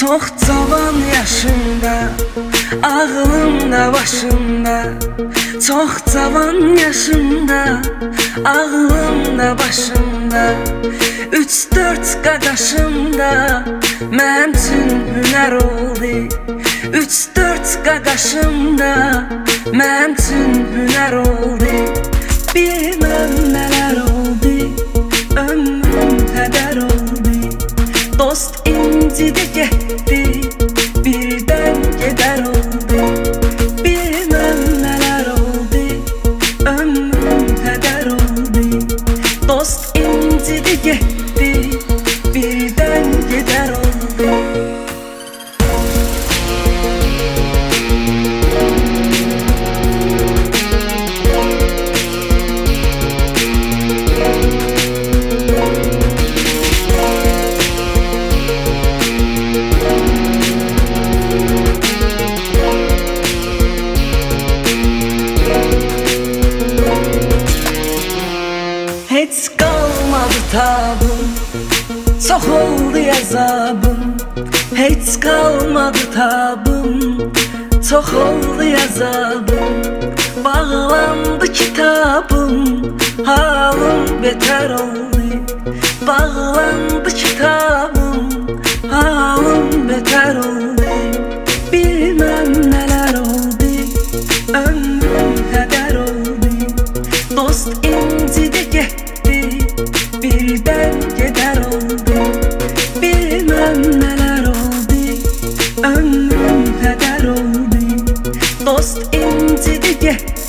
Çox cavan yaşımda Ağlımda başımda. Çox cavan yaşımda Ağlımda başımda. Üç dört qaqaşımda Mənim üçün hünər oldu. Üç dört qaqaşımda Mənim üçün hünər oldu. Bilməm nələr Dost incidi getdi Birdən gedər oldu. Bilməm nələr oldu Ömrüm hədər oldu. Dost incidi getdi olmadı tabım Çox oldu əzabım Heç qalmadı tabım Çox oldu əzabım Bağlandı kitabım Halım betər oldu. Bağlandı kitabım Halım Lost in the yeah.